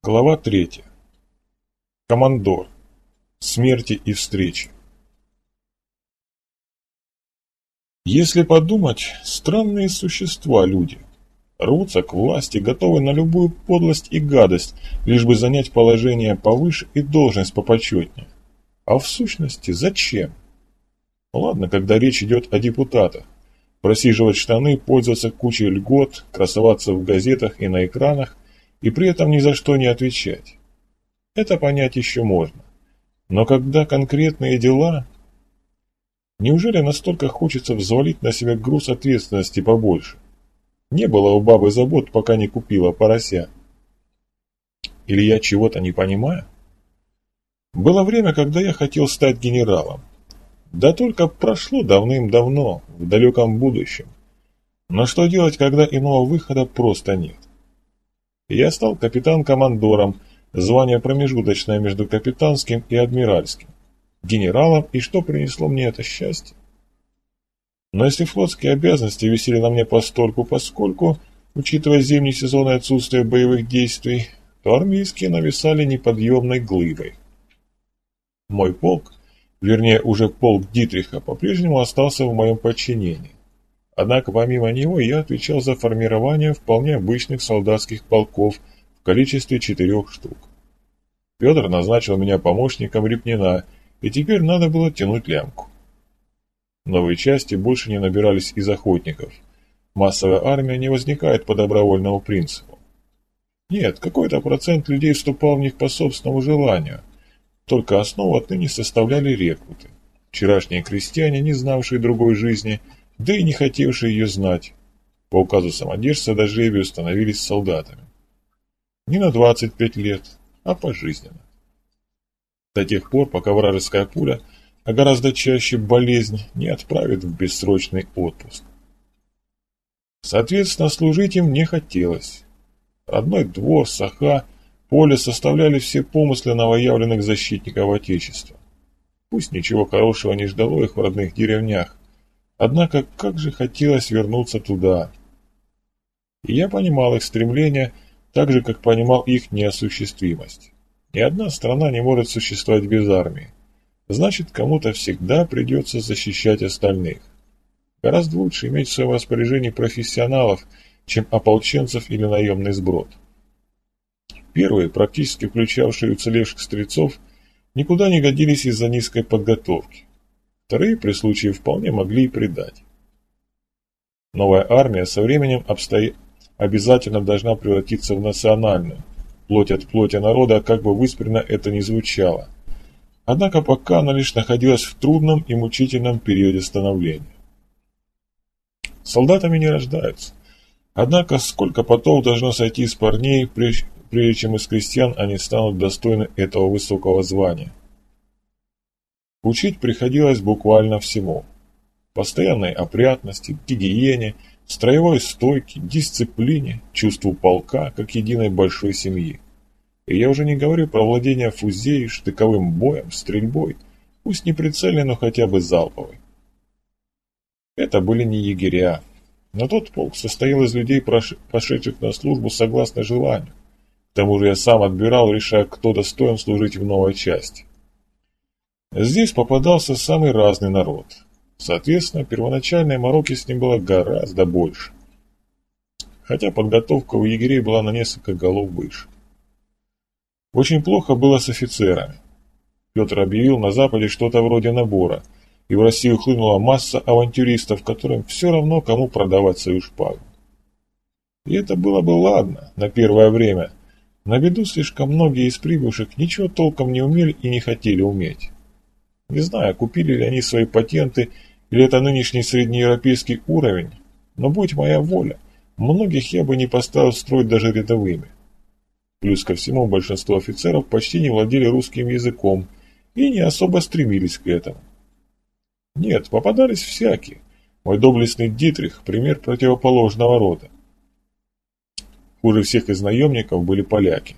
Глава третья. Командор. Смерти и встречи. Если подумать, странные существа люди. Рвутся к власти, готовы на любую подлость и гадость, лишь бы занять положение повыше и должность попочетнее. А в сущности, зачем? Ладно, когда речь идет о депутатах. Просиживать штаны, пользоваться кучей льгот, красоваться в газетах и на экранах – и при этом ни за что не отвечать. Это понять еще можно. Но когда конкретные дела... Неужели настолько хочется взвалить на себя груз ответственности побольше? Не было у бабы забот, пока не купила порося. Или я чего-то не понимаю? Было время, когда я хотел стать генералом. Да только прошло давным-давно, в далеком будущем. Но что делать, когда иного выхода просто нет? Я стал капитан-командором, звание промежуточное между капитанским и адмиральским, генералом, и что принесло мне это счастье? Но если флотские обязанности висели на мне постольку поскольку, учитывая зимний сезон и отсутствие боевых действий, то армейские нависали неподъемной глыбой. Мой полк, вернее уже полк Дитриха, по-прежнему остался в моем подчинении. Однако помимо него я отвечал за формирование вполне обычных солдатских полков в количестве четырех штук. Петр назначил меня помощником Репнина, и теперь надо было тянуть лямку. Новые части больше не набирались из охотников. Массовая армия не возникает по добровольному принципу. Нет, какой-то процент людей вступал в них по собственному желанию. Только основу отныне составляли рекруты. Вчерашние крестьяне, не знавшие другой жизни – да и не хотевшие ее знать. По указу самодержца до жребию становились солдатами. Не на 25 лет, а пожизненно. До тех пор, пока вражеская пуля, а гораздо чаще болезнь, не отправит в бессрочный отпуск. Соответственно, служить им не хотелось. Родной двор, саха, поле составляли все помыслы новоявленных защитников Отечества. Пусть ничего хорошего не ждало их в родных деревнях, Однако как же хотелось вернуться туда. И я понимал их стремление, так же, как понимал их неосуществимость. Ни одна страна не может существовать без армии. Значит, кому-то всегда придется защищать остальных. Гораздо лучше иметь в своем распоряжении профессионалов, чем ополченцев или наемный сброд. Первые, практически включавшие уцелевших стрельцов, никуда не годились из-за низкой подготовки. Вторые при случае вполне могли и предать. Новая армия со временем обстои... обязательно должна превратиться в национальную, плоть от плоти народа, как бы выспренно это ни звучало. Однако пока она лишь находилась в трудном и мучительном периоде становления. Солдатами не рождаются. Однако сколько потов должно сойти из парней, прежде чем из крестьян они станут достойны этого высокого звания. Учить приходилось буквально всему. Постоянной опрятности, гигиене, строевой стойке, дисциплине, чувству полка, как единой большой семьи. И я уже не говорю про владение фузеей, штыковым боем, стрельбой, пусть не прицельной, но хотя бы залповой. Это были не егеря, но тот полк состоял из людей, пошедших на службу согласно желанию. К тому же я сам отбирал, решая, кто достоин служить в новой части. Здесь попадался самый разный народ. Соответственно, первоначальной мороки с ним было гораздо больше. Хотя подготовка у егерей была на несколько голов выше. Очень плохо было с офицерами. Петр объявил на Западе что-то вроде набора, и в Россию хлынула масса авантюристов, которым все равно, кому продавать свою шпагу. И это было бы ладно на первое время. На беду слишком многие из прибывших ничего толком не умели и не хотели уметь. Не знаю, купили ли они свои патенты или это нынешний среднеевропейский уровень, но будь моя воля, многих я бы не поставил строить даже рядовыми. Плюс ко всему, большинство офицеров почти не владели русским языком и не особо стремились к этому. Нет, попадались всякие. Мой доблестный Дитрих – пример противоположного рода. Хуже всех из наемников были поляки.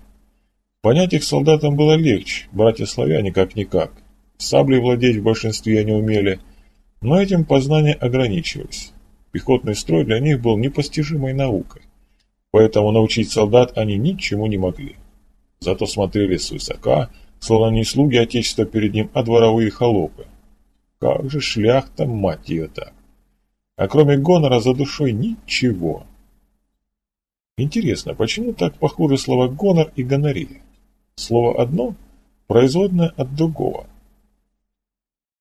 Понять их солдатам было легче, братья-славяне как-никак. Саблей владеть в большинстве они умели, но этим познания ограничивались. Пехотный строй для них был непостижимой наукой, поэтому научить солдат они ничему не могли. Зато смотрели свысока, словно не слуги отечества перед ним, а дворовые холопы. Как же шляхта, мать ее так! А кроме гонора за душой ничего. Интересно, почему так похожи слова «гонор» и «гонория»? Слово одно – производное от другого.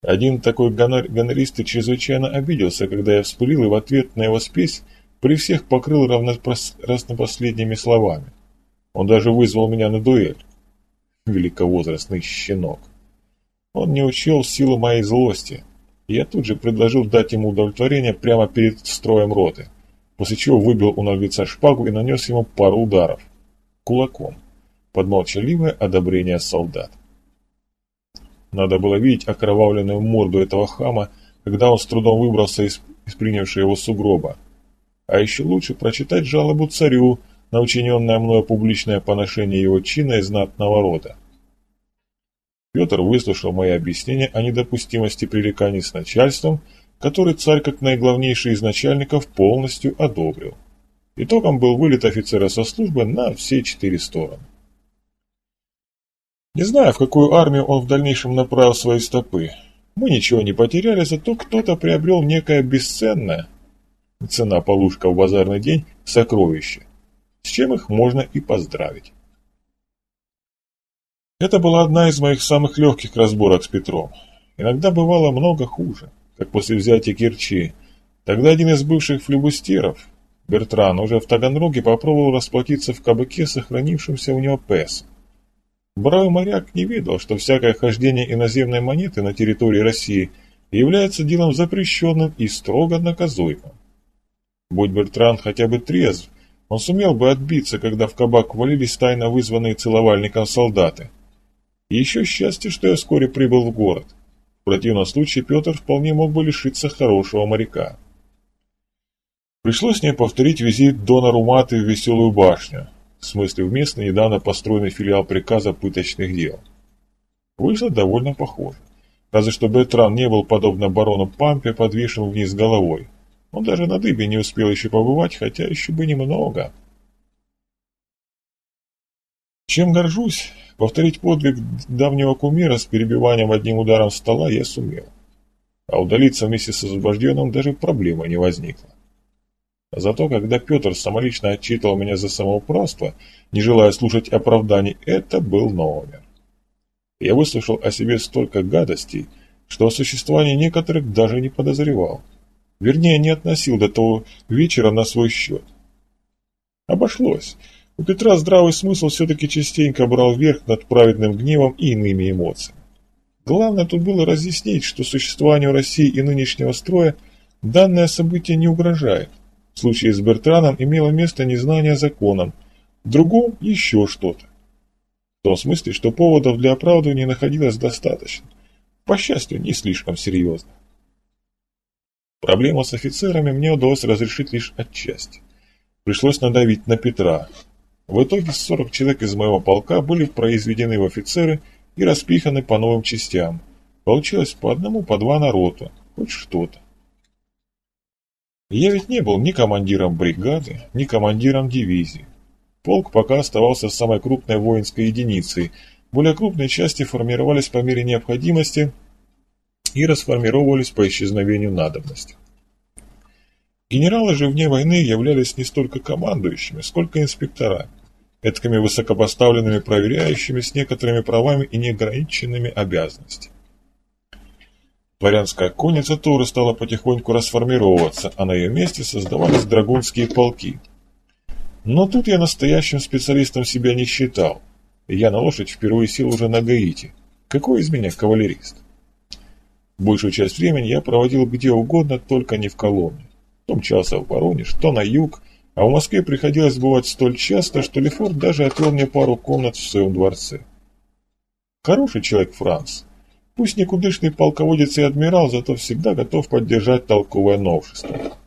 Один такой гонор, гонорист чрезвычайно обиделся, когда я вспылил и в ответ на его спесь при всех покрыл разнопоследними словами. Он даже вызвал меня на дуэль. Великовозрастный щенок. Он не учел силу моей злости, и я тут же предложил дать ему удовлетворение прямо перед строем роты, после чего выбил у наглеца шпагу и нанес ему пару ударов. Кулаком. Под молчаливое одобрение солдат. Надо было видеть окровавленную морду этого хама, когда он с трудом выбрался из, из принявшего его сугроба. А еще лучше прочитать жалобу царю на учиненное мною публичное поношение его чина и знатного рода. Петр выслушал мои объяснения о недопустимости пререканий с начальством, который царь, как наиглавнейший из начальников, полностью одобрил. Итогом был вылет офицера со службы на все четыре стороны. Не знаю, в какую армию он в дальнейшем направил свои стопы. Мы ничего не потеряли, зато кто-то приобрел некое бесценное, цена полушка в базарный день, сокровище, с чем их можно и поздравить. Это была одна из моих самых легких разборок с Петром. Иногда бывало много хуже, как после взятия Керчи. Тогда один из бывших флебустеров, Бертран, уже в Таганроге попробовал расплатиться в кабаке сохранившимся у него песом. Бравый моряк не видел, что всякое хождение иноземной монеты на территории России является делом запрещенным и строго наказуемым. Будь Бертран хотя бы трезв, он сумел бы отбиться, когда в кабак валились тайно вызванные целовальником солдаты. И еще счастье, что я вскоре прибыл в город. В противном случае Петр вполне мог бы лишиться хорошего моряка. Пришлось мне повторить визит Дона Руматы в Веселую башню, в смысле в местный недавно построенный филиал приказа пыточных дел. Вышло довольно похоже. Разве что Бертран не был, подобно барону Пампе, подвешен вниз головой. Он даже на дыбе не успел еще побывать, хотя еще бы немного. Чем горжусь, повторить подвиг давнего кумира с перебиванием одним ударом стола я сумел. А удалиться вместе с освобожденным даже проблемы не возникло. Зато когда Петр самолично отчитывал меня за самоуправство, не желая слушать оправданий, это был номер. Я выслушал о себе столько гадостей, что о существовании некоторых даже не подозревал. Вернее, не относил до того вечера на свой счет. Обошлось. У Петра здравый смысл все-таки частенько брал верх над праведным гневом и иными эмоциями. Главное тут было разъяснить, что существованию России и нынешнего строя данное событие не угрожает. В случае с Бертраном имело место незнание законом, в другом еще что-то. В том смысле, что поводов для оправдывания находилось достаточно. По счастью, не слишком серьезно. Проблему с офицерами мне удалось разрешить лишь отчасти. Пришлось надавить на Петра. В итоге 40 человек из моего полка были произведены в офицеры и распиханы по новым частям. Получилось по одному, по два на роту. Хоть что-то. Я ведь не был ни командиром бригады, ни командиром дивизии. Полк пока оставался самой крупной воинской единицей. Более крупные части формировались по мере необходимости и расформировались по исчезновению надобности. Генералы же вне войны являлись не столько командующими, сколько инспекторами, эткими высокопоставленными проверяющими с некоторыми правами и неограниченными обязанностями. Дворянская конница тоже стала потихоньку расформировываться, а на ее месте создавались драгунские полки. Но тут я настоящим специалистом себя не считал. Я на лошадь впервые сел уже на Гаити. Какой из меня кавалерист? Большую часть времени я проводил где угодно, только не в Коломне. То мчался в Воронеж, то на юг, а в Москве приходилось бывать столь часто, что Лефорт даже отвел мне пару комнат в своем дворце. Хороший человек Франц, Пусть никудышный полководец и адмирал, зато всегда готов поддержать толковое новшество.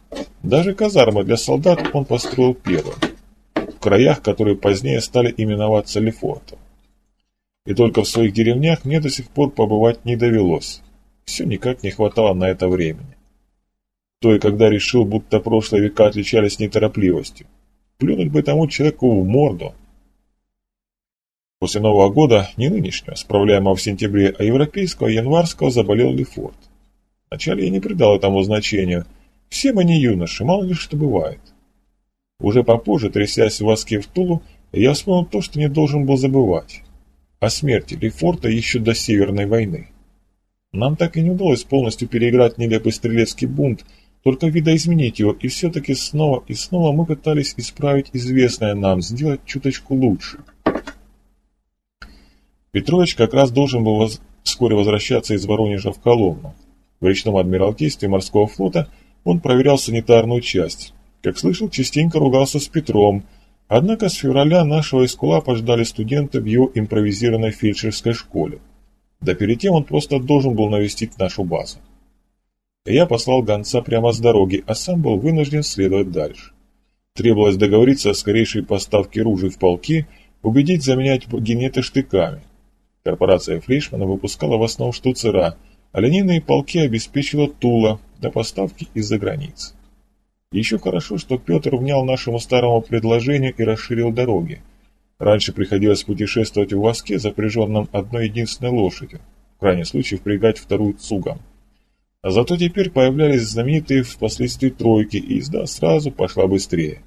Даже казармы для солдат он построил первым, в краях, которые позднее стали именоваться Лефортом. И только в своих деревнях мне до сих пор побывать не довелось. Все никак не хватало на это времени. То и когда решил, будто прошлые века отличались неторопливостью. Плюнуть бы тому человеку в морду. После Нового года, не нынешнего, справляемого в сентябре, а европейского, январского, заболел Лефорт. Вначале я не придал этому значения. Все мы не юноши, мало ли что бывает. Уже попозже, трясясь в воске в Тулу, я вспомнил то, что не должен был забывать. О смерти Лефорта еще до Северной войны. Нам так и не удалось полностью переиграть нелепый стрелецкий бунт, только видоизменить его, и все-таки снова и снова мы пытались исправить известное нам, сделать чуточку лучше. Петрович как раз должен был воз... вскоре возвращаться из Воронежа в Коломну. В речном адмиралтействе морского флота он проверял санитарную часть. Как слышал, частенько ругался с Петром, однако с февраля нашего эскулапа ждали студенты в его импровизированной фельдшерской школе. Да перед тем он просто должен был навестить нашу базу. Я послал гонца прямо с дороги, а сам был вынужден следовать дальше. Требовалось договориться о скорейшей поставке ружей в полки, убедить заменять генеты штыками. Корпорация Флейшмана выпускала в основном штуцера, а линейные полки обеспечила Тула до поставки из-за границ. Еще хорошо, что Петр внял нашему старому предложению и расширил дороги. Раньше приходилось путешествовать в воске, запряженном одной единственной лошадью, в крайнем случае впрягать вторую цугом. А зато теперь появлялись знаменитые впоследствии тройки, и езда сразу пошла быстрее.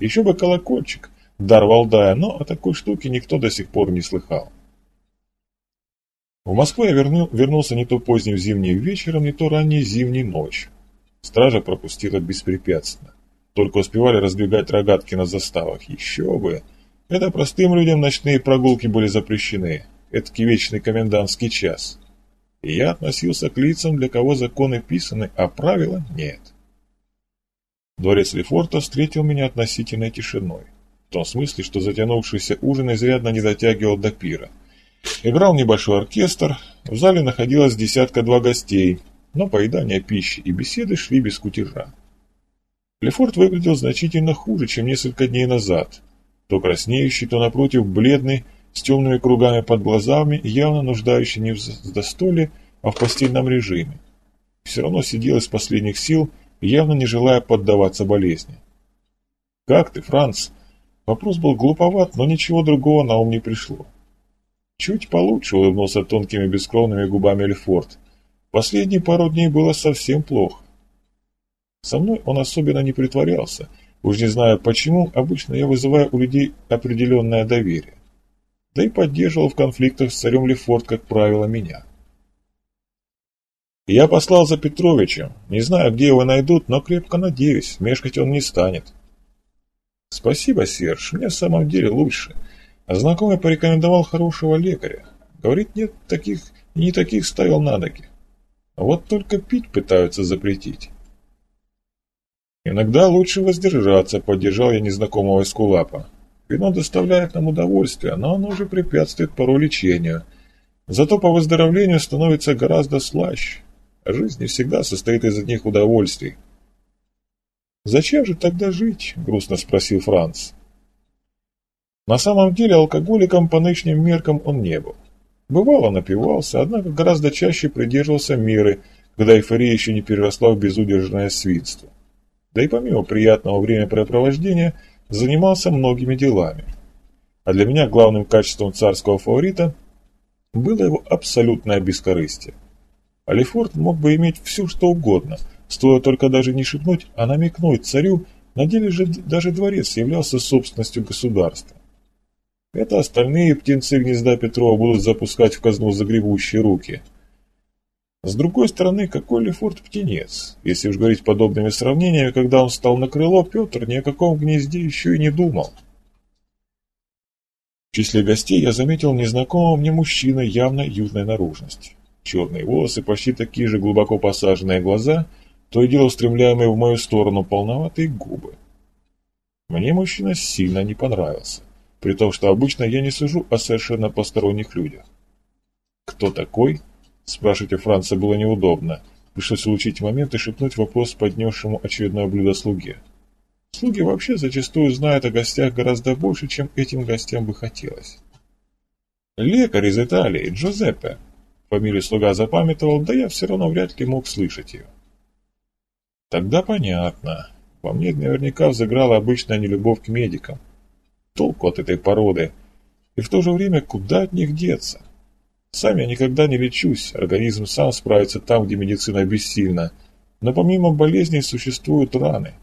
Еще бы колокольчик, дар Валдая, но о такой штуке никто до сих пор не слыхал. В Москву я верну, вернулся не то поздним зимним вечером, не то ранней зимней ночью. Стража пропустила беспрепятственно. Только успевали раздвигать рогатки на заставах. Еще бы! Это простым людям ночные прогулки были запрещены. Это вечный комендантский час. И я относился к лицам, для кого законы писаны, а правила нет. Дворец Лефорта встретил меня относительной тишиной. В том смысле, что затянувшийся ужин изрядно не дотягивал до пира. Играл небольшой оркестр, в зале находилось десятка-два гостей, но поедание пищи и беседы шли без кутежа. Лефорт выглядел значительно хуже, чем несколько дней назад – то краснеющий, то напротив бледный, с темными кругами под глазами, явно нуждающий не в застоле, а в постельном режиме. Все равно сидел из последних сил, явно не желая поддаваться болезни. «Как ты, Франц?» Вопрос был глуповат, но ничего другого на ум не пришло. Чуть получше улыбнулся тонкими бескровными губами Лефорт. Последние пару дней было совсем плохо. Со мной он особенно не притворялся – Уж не знаю почему, обычно я вызываю у людей определенное доверие. Да и поддерживал в конфликтах с царем Лефорт, как правило, меня. Я послал за Петровичем. Не знаю, где его найдут, но крепко надеюсь, мешкать он не станет. Спасибо, Серж, мне в самом деле лучше. Знакомый порекомендовал хорошего лекаря. Говорит, нет таких, не таких ставил на ноги. Вот только пить пытаются запретить. «Иногда лучше воздержаться», — поддержал я незнакомого эскулапа. «Вино доставляет нам удовольствие, но оно же препятствует порой лечению. Зато по выздоровлению становится гораздо слаще. Жизнь не всегда состоит из одних удовольствий». «Зачем же тогда жить?» — грустно спросил Франц. На самом деле алкоголиком по нынешним меркам он не был. Бывало напивался, однако гораздо чаще придерживался меры, когда эйфория еще не переросла в безудержное свинство да и помимо приятного времяпрепровождения занимался многими делами. А для меня главным качеством царского фаворита было его абсолютное бескорыстие. Алифорд мог бы иметь все, что угодно, стоило только даже не шепнуть, а намекнуть царю, на деле же даже дворец являлся собственностью государства. Это остальные птенцы гнезда Петрова будут запускать в казну загребущие руки – с другой стороны, какой Лефорт птенец? Если уж говорить подобными сравнениями, когда он встал на крыло, Петр ни о каком гнезде еще и не думал. В числе гостей я заметил незнакомого мне мужчину явно южной наружности. Черные волосы, почти такие же глубоко посаженные глаза, то и дело устремляемые в мою сторону полноватые губы. Мне мужчина сильно не понравился, при том, что обычно я не сужу о совершенно посторонних людях. Кто такой? Спрашивать у Франца было неудобно. Пришлось улучшить момент и шепнуть вопрос поднесшему очередное блюдо слуге. Слуги вообще зачастую знают о гостях гораздо больше, чем этим гостям бы хотелось. «Лекарь из Италии, Джузеппе». Фамилию слуга запамятовал, да я все равно вряд ли мог слышать ее. Тогда понятно. Во мне наверняка взыграла обычная нелюбовь к медикам. Толку от этой породы. И в то же время, куда от них деться? Сам я никогда не лечусь, организм сам справится там, где медицина бессильна. Но помимо болезней существуют раны.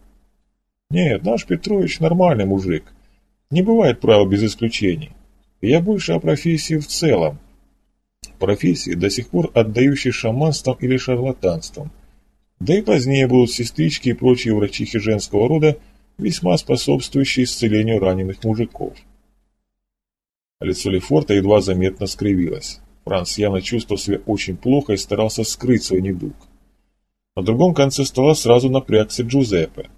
Нет, наш Петрович нормальный мужик. Не бывает правил без исключений. Я больше о профессии в целом. Профессии, до сих пор отдающей шаманством или шарлатанством. Да и позднее будут сестрички и прочие врачихи женского рода, весьма способствующие исцелению раненых мужиков. Лицо Лефорта едва заметно скривилось. Франц явно чувствовал себя очень плохо и старался скрыть свой недуг. На другом конце стола сразу напрягся Джузеппе.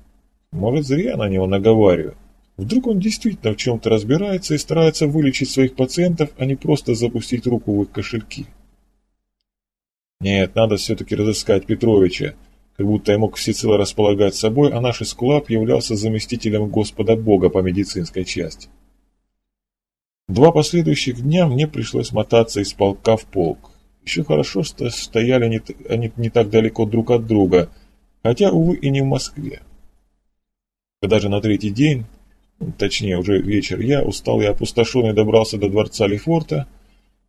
Может, зря на него наговариваю. Вдруг он действительно в чем-то разбирается и старается вылечить своих пациентов, а не просто запустить руку в их кошельки. Нет, надо все-таки разыскать Петровича. Как будто я мог всецело располагать собой, а наш Эскулап являлся заместителем Господа Бога по медицинской части. Два последующих дня мне пришлось мотаться из полка в полк. Еще хорошо, что стояли не, они не так далеко друг от друга, хотя, увы, и не в Москве. Когда же на третий день, точнее уже вечер, я, усталый и опустошенный, добрался до дворца Лефорта,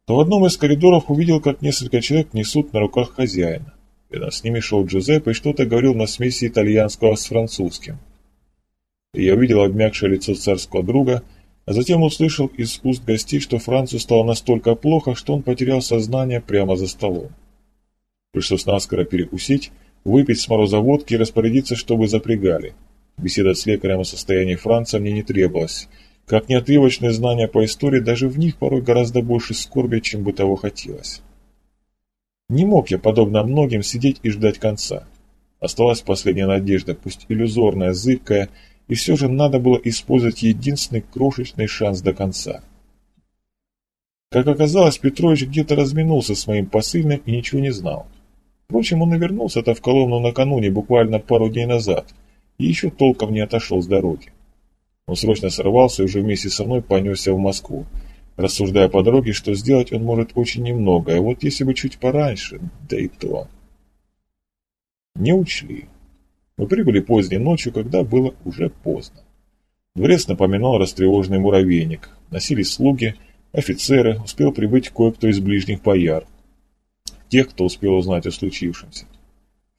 то в одном из коридоров увидел, как несколько человек несут на руках хозяина. Рядом с ними шел Джузеппе и что-то говорил на смеси итальянского с французским. Я увидел обмякшее лицо царского друга – а затем услышал из уст гостей, что Францу стало настолько плохо, что он потерял сознание прямо за столом. Пришлось наскоро перекусить, выпить с мороза водки и распорядиться, чтобы запрягали. Беседа с лекарем о состоянии Франца мне не требовалась. Как неотрывочные знания по истории, даже в них порой гораздо больше скорби, чем бы того хотелось. Не мог я, подобно многим, сидеть и ждать конца. Осталась последняя надежда, пусть иллюзорная, зыбкая, и все же надо было использовать единственный крошечный шанс до конца. Как оказалось, Петрович где-то разминулся с моим посыльным и ничего не знал. Впрочем, он и вернулся-то в Коломну накануне, буквально пару дней назад, и еще толком не отошел с дороги. Он срочно сорвался и уже вместе со мной понесся в Москву, рассуждая по дороге, что сделать он может очень немного, а вот если бы чуть пораньше, да и то. Не учли. Мы прибыли поздней ночью, когда было уже поздно. Дворец напоминал растревоженный муравейник. Носились слуги, офицеры, успел прибыть кое-кто из ближних бояр. Тех, кто успел узнать о случившемся.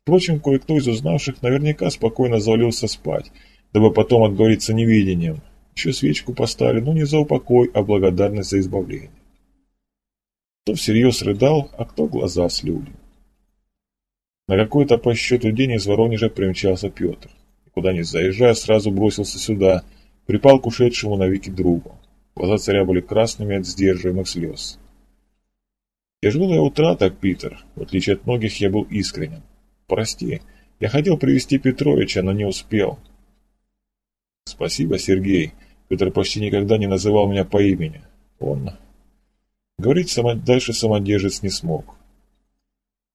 Впрочем, кое-кто из узнавших наверняка спокойно завалился спать, дабы потом отговориться невидением. Еще свечку поставили, но не за упокой, а благодарность за избавление. Кто всерьез рыдал, а кто глаза слюли. На какой-то по счету день из Воронежа примчался Петр. Куда ни заезжая, сразу бросился сюда, припал к ушедшему навеки другу. Глаза царя были красными от сдерживаемых слез. Тяжелая утрата, Питер. В отличие от многих, я был искренен. Прости, я хотел привести Петровича, но не успел. Спасибо, Сергей. Петр почти никогда не называл меня по имени. Он... Говорить само... дальше самодержец не смог.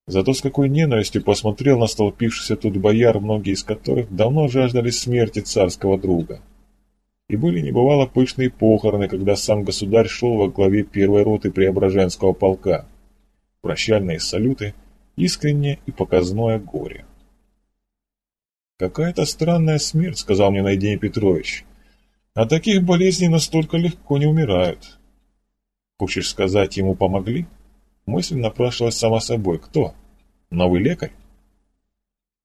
Зато с какой ненавистью посмотрел на столпившихся тут бояр, многие из которых давно жаждали смерти царского друга. И были небывало пышные похороны, когда сам государь шел во главе первой роты Преображенского полка. Прощальные салюты, искреннее и показное горе. «Какая-то странная смерть», — сказал мне Найдень Петрович. «А таких болезней настолько легко не умирают». «Хочешь сказать, ему помогли?» Мысль напрашивалась сама собой. «Кто?» Новый лекарь?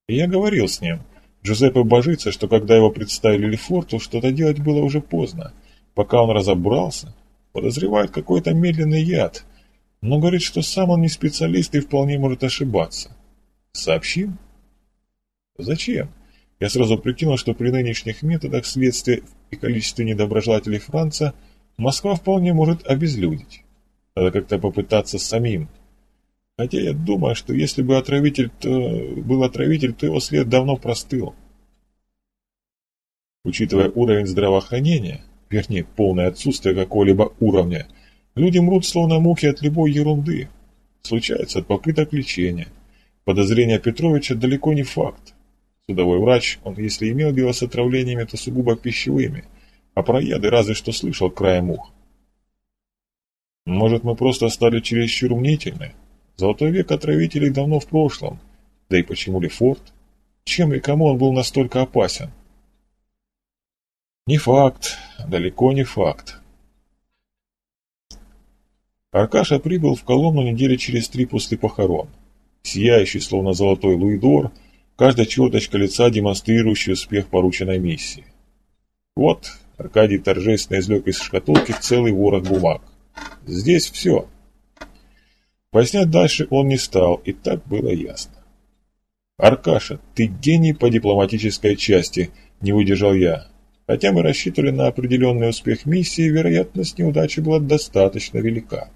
И я говорил с ним. Джузеппе божится, что когда его представили Лефорту, что-то делать было уже поздно. Пока он разобрался, подозревает какой-то медленный яд, но говорит, что сам он не специалист и вполне может ошибаться. Сообщим? Зачем? Я сразу прикинул, что при нынешних методах следствия и количестве недоброжелателей Франца Москва вполне может обезлюдить. Надо как-то попытаться самим. Хотя я думаю, что если бы отравитель то, был отравитель, то его след давно простыл. Учитывая уровень здравоохранения, вернее, полное отсутствие какого-либо уровня, люди мрут словно мухи от любой ерунды. Случается от попыток лечения. Подозрение Петровича далеко не факт. Судовой врач, он если имел дело с отравлениями, то сугубо пищевыми, а про яды разве что слышал краем ух. Может, мы просто стали чересчур мнительны? Золотой век отравителей давно в прошлом. Да и почему Лефорт? Чем и кому он был настолько опасен? Не факт, далеко не факт. Аркаша прибыл в Коломну недели через три после похорон. Сияющий, словно золотой луидор, каждая черточка лица, демонстрирующий успех порученной миссии. Вот, Аркадий торжественно извлек из шкатулки целый ворох бумаг. Здесь все. Пояснять дальше он не стал, и так было ясно. «Аркаша, ты гений по дипломатической части», — не выдержал я. Хотя мы рассчитывали на определенный успех миссии, вероятность неудачи была достаточно велика.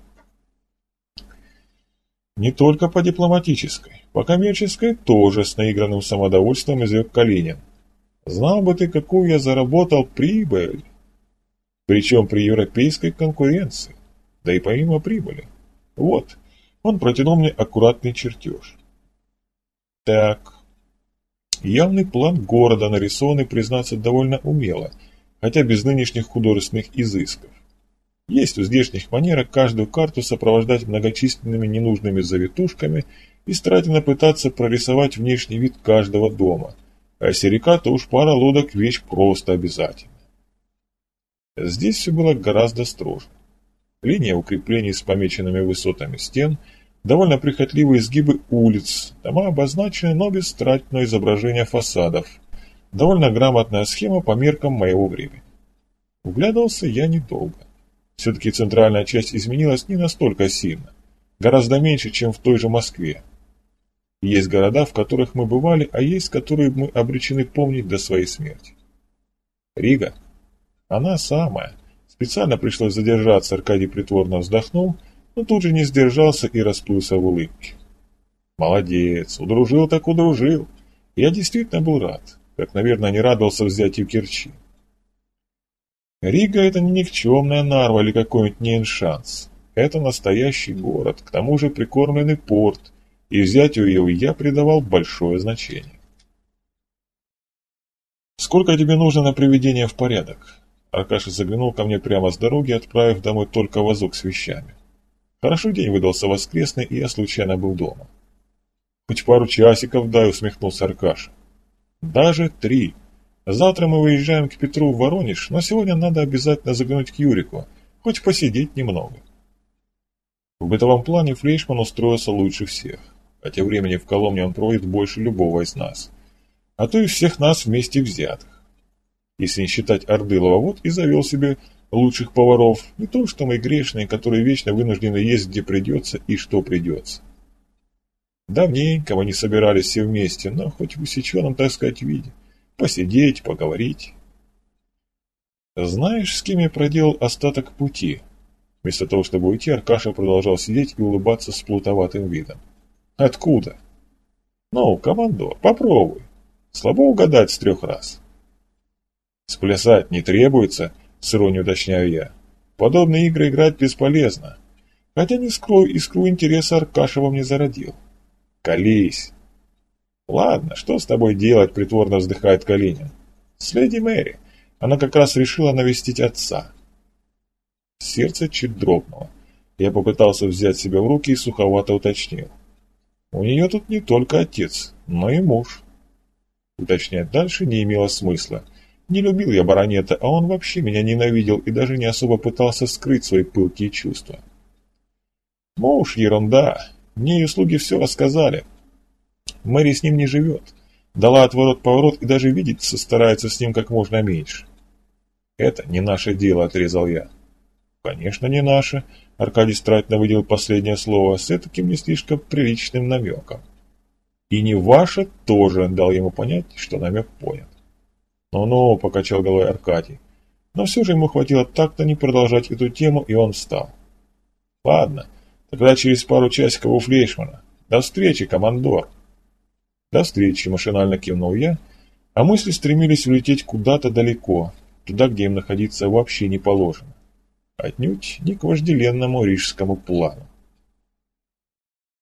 Не только по дипломатической, по коммерческой тоже с наигранным самодовольством изрек Калинин. Знал бы ты, какую я заработал прибыль. Причем при европейской конкуренции, да и помимо прибыли. Вот, он протянул мне аккуратный чертеж. Так, явный план города, нарисованный, признаться, довольно умело, хотя без нынешних художественных изысков. Есть у здешних манерок каждую карту сопровождать многочисленными ненужными завитушками и старательно пытаться прорисовать внешний вид каждого дома. А серика-то уж пара лодок вещь просто обязательно. Здесь все было гораздо строже. Линия укреплений с помеченными высотами стен, довольно прихотливые изгибы улиц, дома обозначены, но без стратного изображения фасадов. Довольно грамотная схема по меркам моего времени. Углядывался я недолго. Все-таки центральная часть изменилась не настолько сильно, гораздо меньше, чем в той же Москве. Есть города, в которых мы бывали, а есть, которые мы обречены помнить до своей смерти. Рига? Она самая. Специально пришлось задержаться, Аркадий притворно вздохнул, но тут же не сдержался и расплылся в улыбке. Молодец, удружил так удружил. Я действительно был рад, как, наверное, не радовался взятию Керчи. Рига – это не никчемная Нарва или какой-нибудь Нейншанс. Это настоящий город, к тому же прикормленный порт, и взятию его я придавал большое значение. «Сколько тебе нужно на приведение в порядок?» Аркаша заглянул ко мне прямо с дороги, отправив домой только вазок с вещами. Хорошо день выдался воскресный, и я случайно был дома. «Хоть пару часиков дай», — усмехнулся Аркаша. «Даже три», Завтра мы выезжаем к Петру в Воронеж, но сегодня надо обязательно заглянуть к Юрику, хоть посидеть немного. В бытовом плане Флейшман устроился лучше всех, хотя времени в Коломне он проводит больше любого из нас, а то и всех нас вместе взятых. Если не считать Ордылова, вот и завел себе лучших поваров, не то что мы грешные, которые вечно вынуждены есть где придется и что придется. Давненько не собирались все вместе, но хоть в усеченном, так сказать, виде посидеть, поговорить. Знаешь, с кем я проделал остаток пути? Вместо того, чтобы уйти, Аркаша продолжал сидеть и улыбаться с плутоватым видом. Откуда? Ну, командор, попробуй. Слабо угадать с трех раз. Сплясать не требуется, с иронией уточняю я. Подобные игры играть бесполезно. Хотя не скрою, искру интереса Аркаша во мне зародил. Колись, «Ладно, что с тобой делать?» – притворно вздыхает Калинин. «С леди Мэри. Она как раз решила навестить отца». Сердце чуть дрогнуло. Я попытался взять себя в руки и суховато уточнил. «У нее тут не только отец, но и муж». Уточнять дальше не имело смысла. Не любил я баронета, а он вообще меня ненавидел и даже не особо пытался скрыть свои пылкие чувства. Муж – ерунда. Мне ее слуги все рассказали. Мэри с ним не живет. Дала отворот-поворот и даже видеться старается с ним как можно меньше. «Это не наше дело», — отрезал я. «Конечно, не наше», — Аркадий старательно выделил последнее слово с таким не слишком приличным намеком. «И не ваше тоже», — дал ему понять, что намек понят. «Ну-ну», — покачал головой Аркадий. Но все же ему хватило так-то не продолжать эту тему, и он встал. «Ладно, тогда через пару часиков у Флейшмана. До встречи, командор!» До встречи, машинально кивнул я, а мысли стремились улететь куда-то далеко, туда, где им находиться вообще не положено. Отнюдь не к вожделенному рижскому плану.